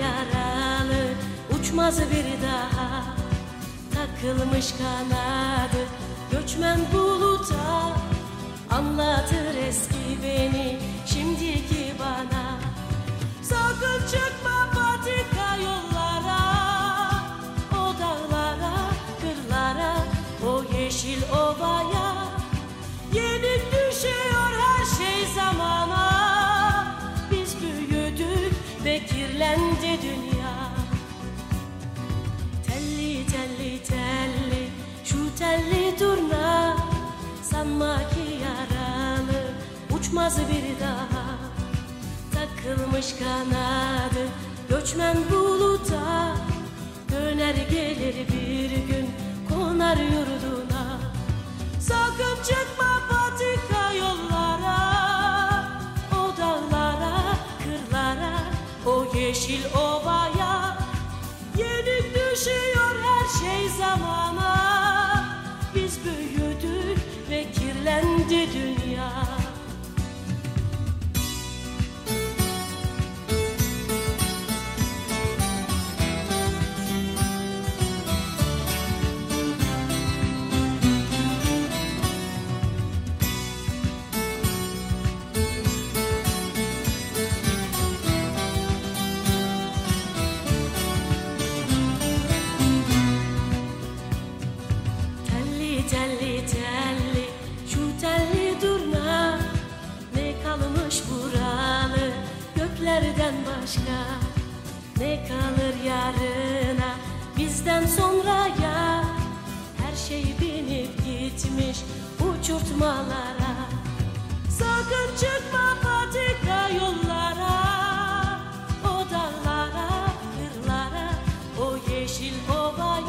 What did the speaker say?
yaralı uçmaz bir daha. Takılmış kanadı göçmen buluta. Anlatır kirlendi dünya. Telli telli telli şu telli turna. Sanma ki yaralı uçmaz bir daha. Takılmış kanadı göçmen buluta. Döner gelir bir gün konar yurduna yeşil ovaya. Yenik düşüyor her şey zamana. Biz büyüdük ve kirlendi dünya Telli telli şu telli durna. Ne kalmış buralı göklerden başka? Ne kalır yarına bizden sonraya Her şey binip gitmiş uçurtmalara. Sakın çıkma patika yollara Odalara, kırlara, o yeşil ovaya